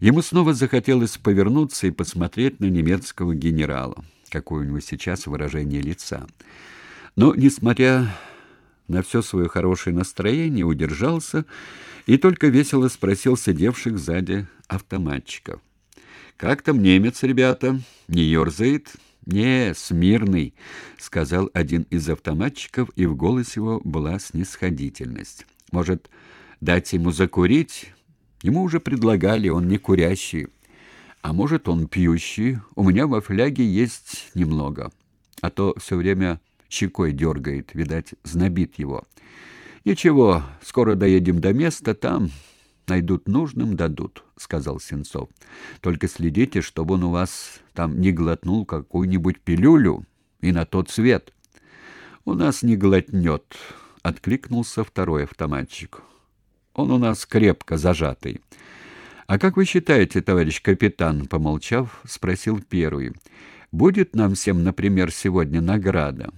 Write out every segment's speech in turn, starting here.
Ему снова захотелось повернуться и посмотреть на немецкого генерала, какое у него сейчас выражение лица. Но, несмотря на все свое хорошее настроение, удержался и только весело спросил сидевших сзади автоматчиков. «Как там немец, ребята? Не ерзает?» «Не, смирный», — сказал один из автоматчиков, и в голосе его была снисходительность. «Может, дать ему закурить? Ему уже предлагали, он не курящий. А может, он пьющий? У меня во фляге есть немного. А то все время щекой дергает, видать, знобит его. Ничего, скоро доедем до места, там найдут нужным, дадут, сказал Сенцов. Только следите, чтобы он у вас там не глотнул какую-нибудь пилюлю и на тот свет. У нас не глотнет, откликнулся второй автоматчик. Он у нас крепко зажатый. А как вы считаете, товарищ капитан, помолчав, спросил первый. Будет нам всем, например, сегодня награда?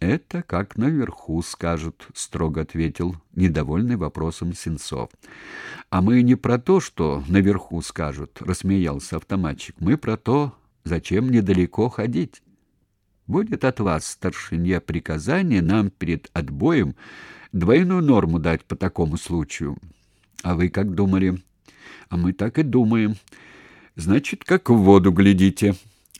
Это как наверху скажут, строго ответил недовольный вопросом Сенцов. А мы не про то, что наверху скажут, рассмеялся автоматчик. Мы про то, зачем недалеко ходить. Будет от вас, старшиня, приказание нам перед отбоем двойную норму дать по такому случаю. А вы как думали? А мы так и думаем. Значит, как в воду глядите.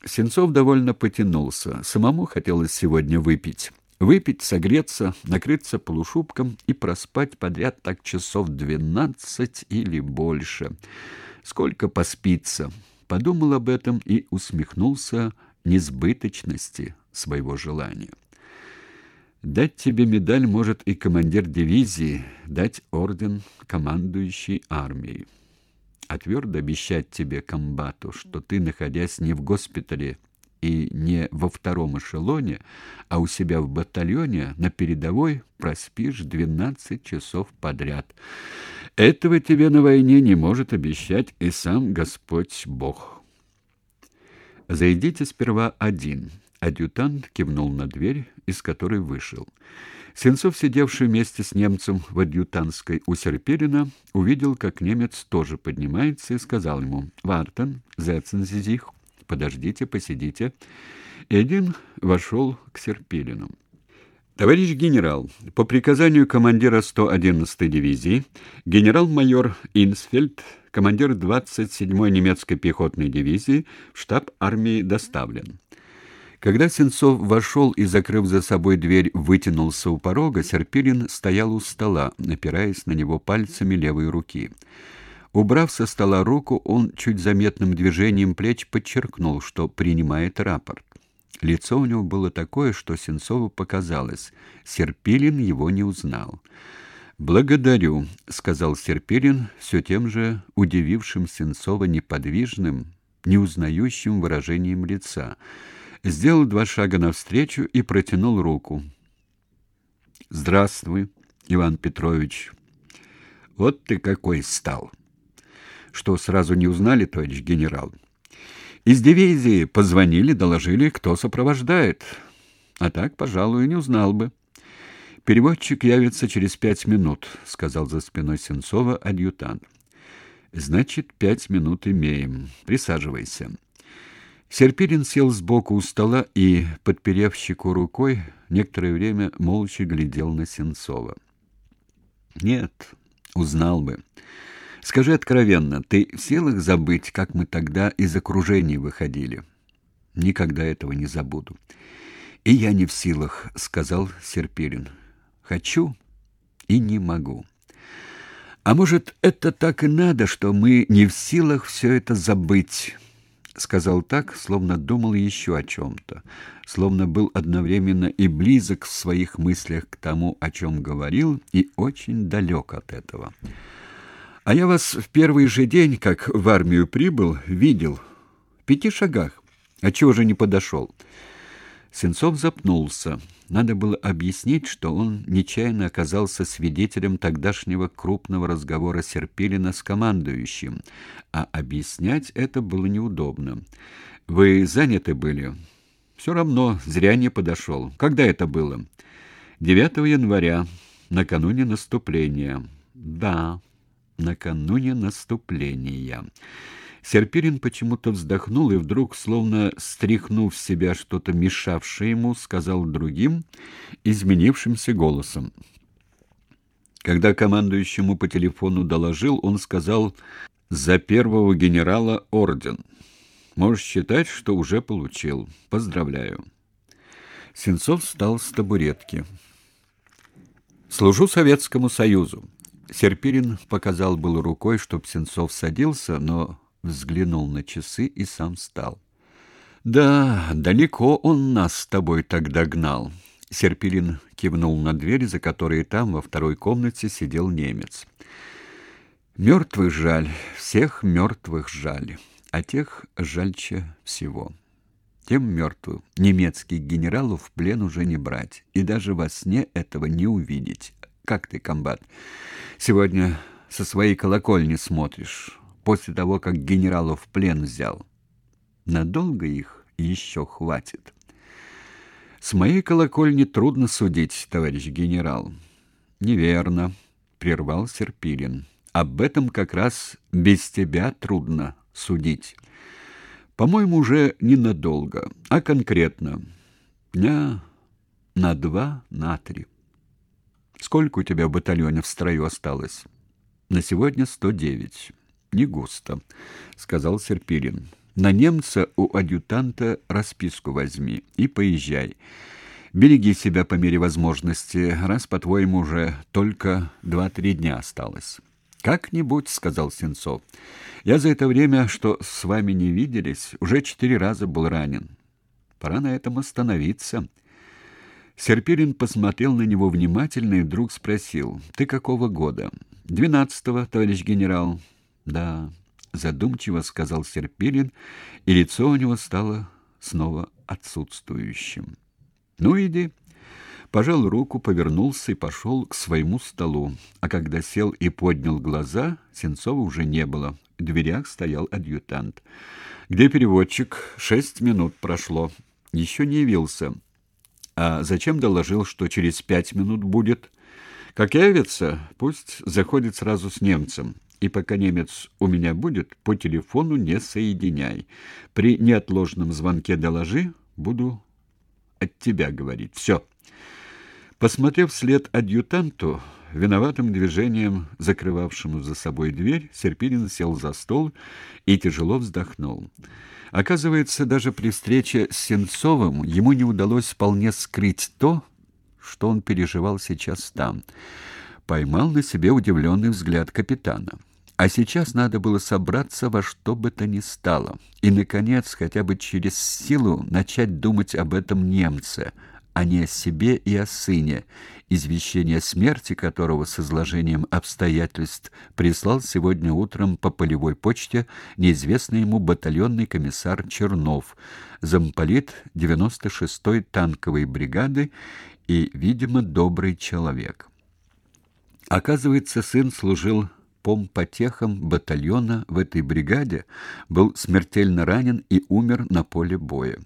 Сенцов довольно потянулся. Самому хотелось сегодня выпить. Выпить, согреться, накрыться полушубком и проспать подряд так часов двенадцать или больше. Сколько поспится. Подумал об этом и усмехнулся несбыточности своего желания. Дать тебе медаль может и командир дивизии, дать орден командующий армией а твердо обещать тебе, комбату, что ты, находясь не в госпитале и не во втором эшелоне, а у себя в батальоне на передовой проспишь двенадцать часов подряд. Этого тебе на войне не может обещать и сам Господь Бог. Зайдите сперва один. Адъютант кивнул на дверь, из которой вышел. Сенцов, сидевший вместе с немцем в адъютантской у Серпилина, увидел, как немец тоже поднимается, и сказал ему «Вартен, зецензизих, подождите, посидите». И один вошел к Серпилину. Товарищ генерал, по приказанию командира 111-й дивизии, генерал-майор Инсфельд, командир 27-й немецкой пехотной дивизии, в штаб армии доставлен. Когда Сенцов вошел и, закрыв за собой дверь, вытянулся у порога, Серпилин стоял у стола, опираясь на него пальцами левой руки. Убрав со стола руку, он чуть заметным движением плеч подчеркнул, что принимает рапорт. Лицо у него было такое, что Сенцову показалось, Серпилин его не узнал. «Благодарю», — сказал Серпилин все тем же удивившим Сенцова неподвижным, неузнающим выражением лица — сделал два шага навстречу и протянул руку. Здравствуй, Иван Петрович. Вот ты какой стал. Что сразу не узнали, товарищ генерал? Из дивизии позвонили, доложили, кто сопровождает. А так, пожалуй, не узнал бы. Переводчик явится через пять минут, сказал за спиной Сенцова адъютант. Значит, пять минут имеем. Присаживайся. Серпирин сел сбоку у стола и, подперев щеку рукой, некоторое время молча глядел на Сенцова. Нет, узнал бы. Скажи откровенно, ты в силах забыть, как мы тогда из окружения выходили? Никогда этого не забуду. И я не в силах, сказал Серпирин. Хочу и не могу. А может, это так и надо, что мы не в силах все это забыть? Сказал так, словно думал еще о чем-то, словно был одновременно и близок в своих мыслях к тому, о чем говорил, и очень далек от этого. А я вас в первый же день, как в армию прибыл, видел в пяти шагах. А чего же не подошел?» Сенцов запнулся. Надо было объяснить, что он нечаянно оказался свидетелем тогдашнего крупного разговора Серпилина с командующим, а объяснять это было неудобно. Вы заняты были? Все равно, зря не подошел. Когда это было? 9 января, накануне наступления. Да. накануне наступления. Серпирин почему-то вздохнул и вдруг, словно стряхнув с себя что-то мешавшее ему, сказал другим, изменившимся голосом. Когда командующему по телефону доложил, он сказал «За первого генерала орден». Можешь считать, что уже получил. Поздравляю. Сенцов встал с табуретки. Служу Советскому Союзу. Серпирин показал было рукой, чтоб Сенцов садился, но взглянул на часы и сам встал. Да, далеко он нас с тобой тогда гнал. Серпилин кивнул на дверь, за которой там во второй комнате сидел немец. Мертвых жаль, всех мертвых жаль, а тех жальче всего. Тем мертвым немецких генералов в плен уже не брать, и даже во сне этого не увидеть. Как ты, комбат, сегодня со своей колокольни смотришь, после того, как генералов в плен взял? Надолго их еще хватит?» С моей колокольни трудно судить, товарищ генерал. Неверно, прервал Серпилин. Об этом как раз без тебя трудно судить. По-моему, уже не надолго, а конкретно. Дня на два, на три. Сколько у тебя в в строю осталось? На сегодня сто девять. Не густо, сказал Серпилин. На немца у адъютанта расписку возьми и поезжай. Береги себя по мере возможности, раз, по-твоему, уже только два-три дня осталось. Как-нибудь, сказал Сенцов. Я за это время, что с вами не виделись, уже четыре раза был ранен. Пора на этом остановиться. Серпирин посмотрел на него внимательно и вдруг спросил: "Ты какого года?" «Двенадцатого, товарищ генерал". "Да, задумчиво сказал Серпилин, и лицо у него стало снова отсутствующим. Ну иди. Пожал руку, повернулся и пошел к своему столу. А когда сел и поднял глаза, Сенцова уже не было. В дверях стоял адъютант. Где переводчик? Шесть минут прошло. Еще не явился. А зачем доложил, что через пять минут будет? Как явится, пусть заходит сразу с немцем и пока немец у меня будет, по телефону не соединяй. При неотложном звонке доложи, буду от тебя говорить. Все. Посмотрев вслед адъютанту, виноватым движением, закрывавшему за собой дверь, Серпилин сел за стол и тяжело вздохнул. Оказывается, даже при встрече с Сенцовым ему не удалось вполне скрыть то, что он переживал сейчас там. Поймал на себе удивленный взгляд капитана. А сейчас надо было собраться во что бы то ни стало и наконец хотя бы через силу начать думать об этом немце, а не о себе и о сыне, извещение смерти которого с изложением обстоятельств прислал сегодня утром по полевой почте неизвестный ему батальонный комиссар Чернов, замполит 96-й танковой бригады и, видимо, добрый человек. Оказывается, сын служил помпотехом батальона в этой бригаде, был смертельно ранен и умер на поле боя.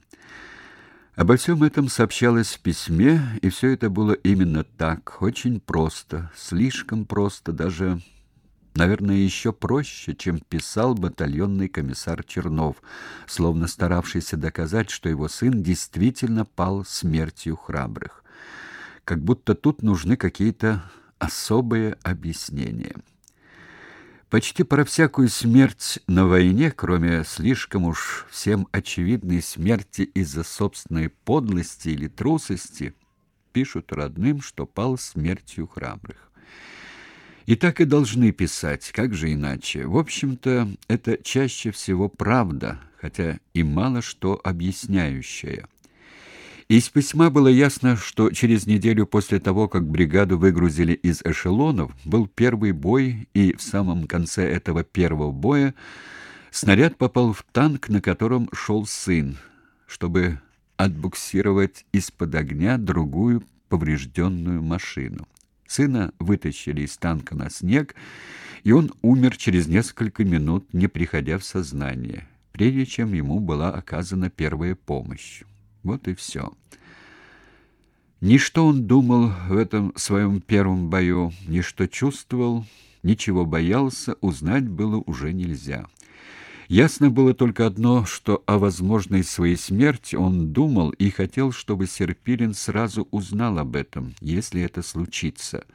Обо всем этом сообщалось в письме, и все это было именно так, очень просто, слишком просто, даже, наверное, еще проще, чем писал батальонный комиссар Чернов, словно старавшийся доказать, что его сын действительно пал смертью храбрых. Как будто тут нужны какие-то особые объяснения. Почти про всякую смерть на войне, кроме слишком уж всем очевидной смерти из-за собственной подлости или трусости, пишут родным, что пал смертью храбрых. И так и должны писать, как же иначе? В общем-то, это чаще всего правда, хотя и мало что объясняющая. Из письма было ясно, что через неделю после того, как бригаду выгрузили из эшелонов, был первый бой, и в самом конце этого первого боя снаряд попал в танк, на котором шел сын, чтобы отбуксировать из-под огня другую поврежденную машину. Сына вытащили из танка на снег, и он умер через несколько минут, не приходя в сознание, прежде чем ему была оказана первая помощь. Вот и все. Ни что он думал в этом своем первом бою, ни что чувствовал, ничего боялся, узнать было уже нельзя. Ясно было только одно, что о возможной своей смерти он думал и хотел, чтобы Серпилин сразу узнал об этом, если это случится.